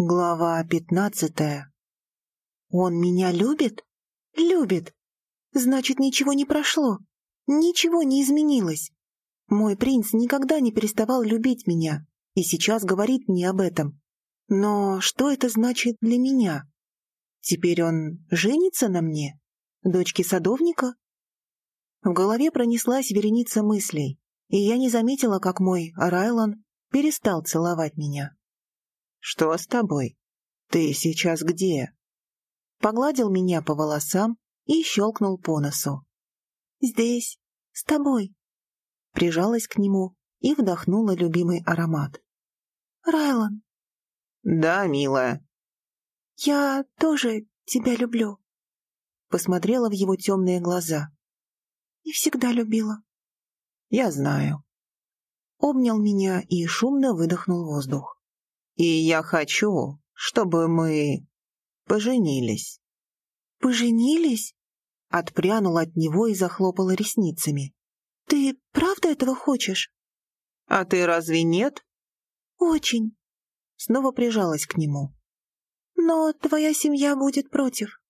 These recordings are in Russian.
Глава пятнадцатая. Он меня любит? Любит. Значит, ничего не прошло. Ничего не изменилось. Мой принц никогда не переставал любить меня и сейчас говорит мне об этом. Но что это значит для меня? Теперь он женится на мне? Дочке садовника? В голове пронеслась вереница мыслей, и я не заметила, как мой Райлан перестал целовать меня. «Что с тобой? Ты сейчас где?» Погладил меня по волосам и щелкнул по носу. «Здесь, с тобой». Прижалась к нему и вдохнула любимый аромат. «Райлан». «Да, милая». «Я тоже тебя люблю», — посмотрела в его темные глаза. «И всегда любила». «Я знаю». Обнял меня и шумно выдохнул воздух. И я хочу, чтобы мы поженились». «Поженились?» Отпрянула от него и захлопала ресницами. «Ты правда этого хочешь?» «А ты разве нет?» «Очень». Снова прижалась к нему. «Но твоя семья будет против.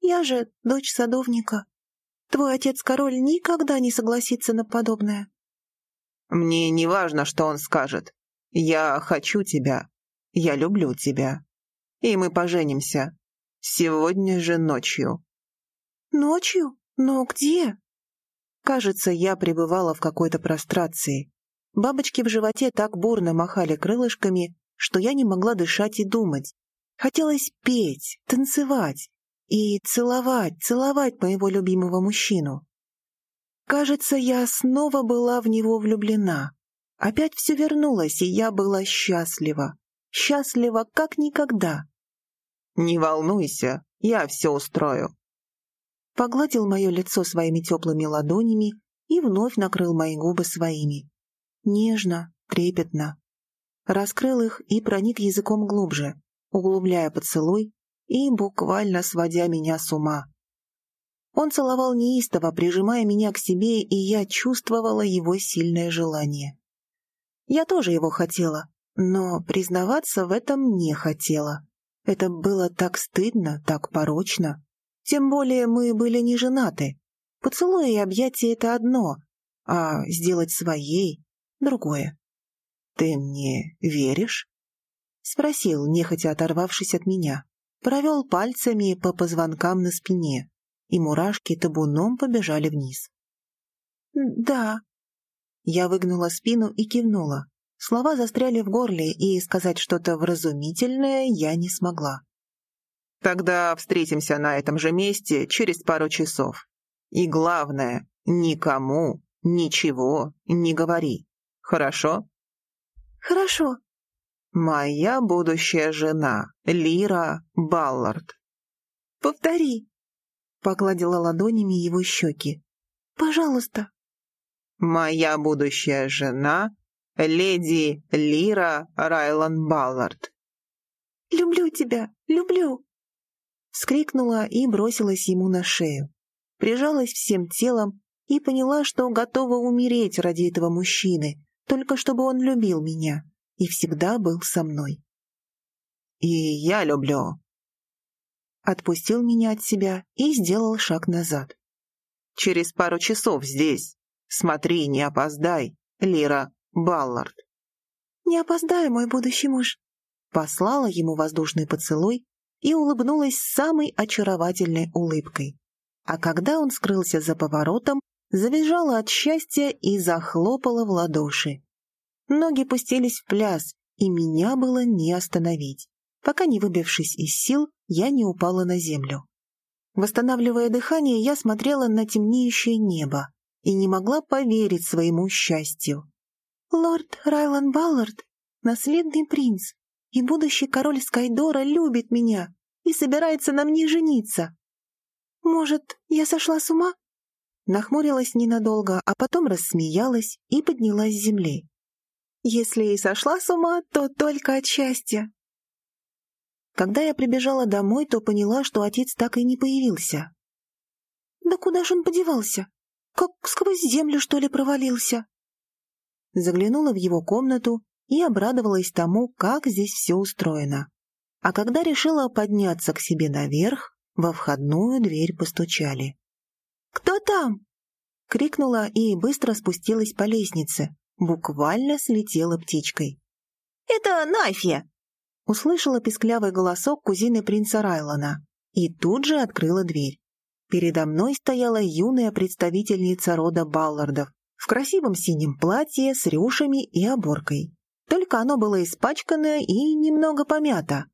Я же дочь садовника. Твой отец-король никогда не согласится на подобное». «Мне не важно, что он скажет. Я хочу тебя. Я люблю тебя. И мы поженимся. Сегодня же ночью». «Ночью? Но где?» Кажется, я пребывала в какой-то прострации. Бабочки в животе так бурно махали крылышками, что я не могла дышать и думать. Хотелось петь, танцевать и целовать, целовать моего любимого мужчину. Кажется, я снова была в него влюблена. Опять все вернулось, и я была счастлива счастлива как никогда. «Не волнуйся, я все устрою». Погладил мое лицо своими теплыми ладонями и вновь накрыл мои губы своими. Нежно, трепетно. Раскрыл их и проник языком глубже, углубляя поцелуй и буквально сводя меня с ума. Он целовал неистово, прижимая меня к себе, и я чувствовала его сильное желание. Я тоже его хотела, но признаваться в этом не хотела. Это было так стыдно, так порочно. Тем более мы были не женаты. Поцелуи и объятия — это одно, а сделать своей — другое. «Ты мне веришь?» — спросил, нехотя оторвавшись от меня. Провел пальцами по позвонкам на спине, и мурашки табуном побежали вниз. «Да». Я выгнула спину и кивнула. Слова застряли в горле, и сказать что-то вразумительное я не смогла. «Тогда встретимся на этом же месте через пару часов. И главное, никому ничего не говори. Хорошо?» «Хорошо». «Моя будущая жена, Лира Баллард». «Повтори», — погладила ладонями его щеки. «Пожалуйста». «Моя будущая жена леди Лира Райлан Баллард. «Люблю тебя, люблю!» Скрикнула и бросилась ему на шею. Прижалась всем телом и поняла, что готова умереть ради этого мужчины, только чтобы он любил меня и всегда был со мной. «И я люблю!» Отпустил меня от себя и сделал шаг назад. «Через пару часов здесь. Смотри, не опоздай, Лира Баллард. «Не опоздаю, мой будущий муж», послала ему воздушный поцелуй и улыбнулась самой очаровательной улыбкой. А когда он скрылся за поворотом, завизжала от счастья и захлопала в ладоши. Ноги пустились в пляс, и меня было не остановить. Пока не выбившись из сил, я не упала на землю. Восстанавливая дыхание, я смотрела на темнеющее небо и не могла поверить своему счастью. Лорд Райлан Баллард, наследный принц и будущий король Скайдора, любит меня и собирается на мне жениться. Может, я сошла с ума? Нахмурилась ненадолго, а потом рассмеялась и поднялась с земли. Если и сошла с ума, то только от счастья. Когда я прибежала домой, то поняла, что отец так и не появился. Да куда же он подевался? Как сквозь землю, что ли, провалился? Заглянула в его комнату и обрадовалась тому, как здесь все устроено. А когда решила подняться к себе наверх, во входную дверь постучали. «Кто там?» — крикнула и быстро спустилась по лестнице, буквально слетела птичкой. «Это Нафия!» — услышала писклявый голосок кузины принца Райлона и тут же открыла дверь. Передо мной стояла юная представительница рода Баллардов в красивом синем платье с рюшами и оборкой. Только оно было испачкано и немного помято.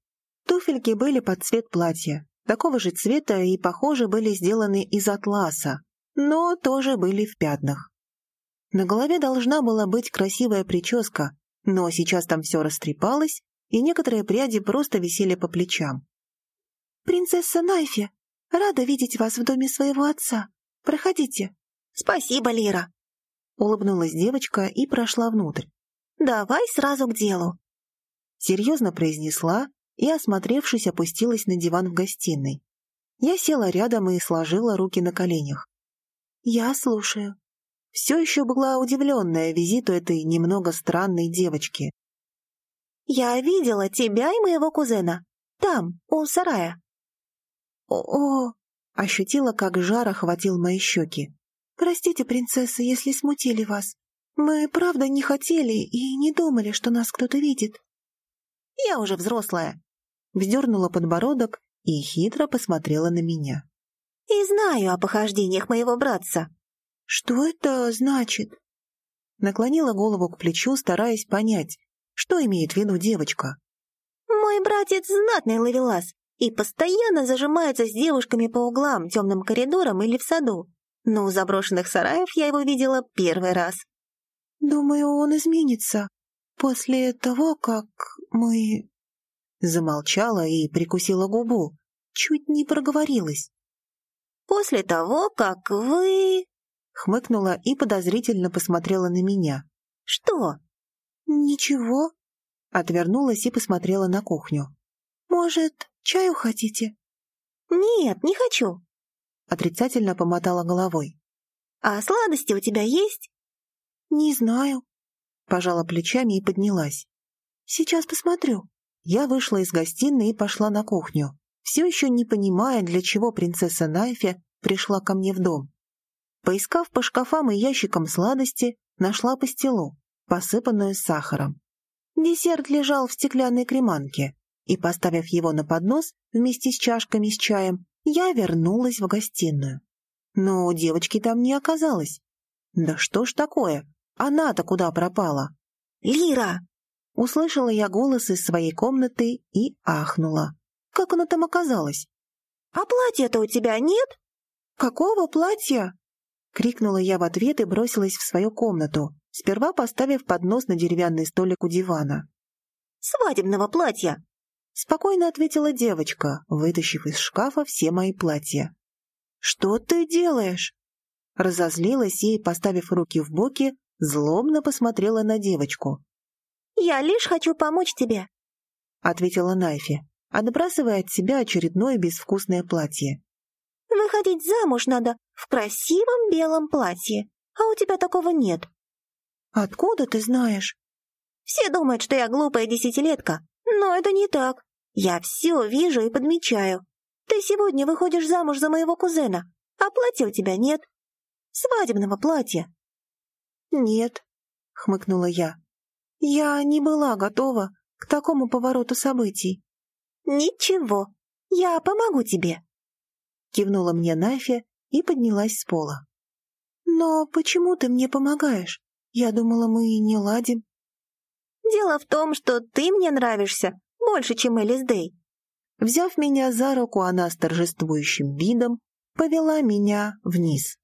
Туфельки были под цвет платья, такого же цвета и, похоже, были сделаны из атласа, но тоже были в пятнах. На голове должна была быть красивая прическа, но сейчас там все растрепалось, и некоторые пряди просто висели по плечам. «Принцесса Найфи, Рада видеть вас в доме своего отца. Проходите». «Спасибо, Лира», — улыбнулась девочка и прошла внутрь. «Давай сразу к делу», — серьезно произнесла и, осмотревшись, опустилась на диван в гостиной. Я села рядом и сложила руки на коленях. «Я слушаю». Все еще была удивленная визиту этой немного странной девочки. «Я видела тебя и моего кузена. Там, у сарая. «О!» — ощутила, как жар охватил мои щеки. «Простите, принцесса, если смутили вас. Мы, правда, не хотели и не думали, что нас кто-то видит». «Я уже взрослая», — вздернула подбородок и хитро посмотрела на меня. «И знаю о похождениях моего братца». «Что это значит?» Наклонила голову к плечу, стараясь понять, что имеет в виду девочка. «Мой братец знатный ловелас, и постоянно зажимается с девушками по углам, темным коридорам или в саду. Но у заброшенных сараев я его видела первый раз. «Думаю, он изменится после того, как мы...» Замолчала и прикусила губу, чуть не проговорилась. «После того, как вы...» Хмыкнула и подозрительно посмотрела на меня. «Что?» «Ничего». Отвернулась и посмотрела на кухню. «Может, чаю хотите?» «Нет, не хочу», — отрицательно помотала головой. «А сладости у тебя есть?» «Не знаю», — пожала плечами и поднялась. «Сейчас посмотрю». Я вышла из гостиной и пошла на кухню, все еще не понимая, для чего принцесса Найфе пришла ко мне в дом. Поискав по шкафам и ящикам сладости, нашла пастилу, посыпанную сахаром. Десерт лежал в стеклянной креманке, и, поставив его на поднос вместе с чашками с чаем, я вернулась в гостиную. Но девочки там не оказалось. Да что ж такое? Она-то куда пропала? «Лира!» Услышала я голос из своей комнаты и ахнула. Как она там оказалась? «А платья-то у тебя нет?» «Какого платья?» Крикнула я в ответ и бросилась в свою комнату, сперва поставив поднос на деревянный столик у дивана. «Свадебного платья!» Спокойно ответила девочка, вытащив из шкафа все мои платья. «Что ты делаешь?» Разозлилась и, поставив руки в боки, злобно посмотрела на девочку. «Я лишь хочу помочь тебе», — ответила Найфи, отбрасывая от себя очередное безвкусное платье. «Выходить замуж надо в красивом белом платье, а у тебя такого нет». «Откуда ты знаешь?» «Все думают, что я глупая десятилетка, но это не так. Я все вижу и подмечаю. Ты сегодня выходишь замуж за моего кузена, а платья у тебя нет. Свадебного платья. Нет, хмыкнула я. Я не была готова к такому повороту событий. Ничего, я помогу тебе. Кивнула мне Нафи и поднялась с пола. Но почему ты мне помогаешь? Я думала, мы не ладим. Дело в том, что ты мне нравишься больше, чем Элис Дэй. Взяв меня за руку, она с торжествующим видом повела меня вниз.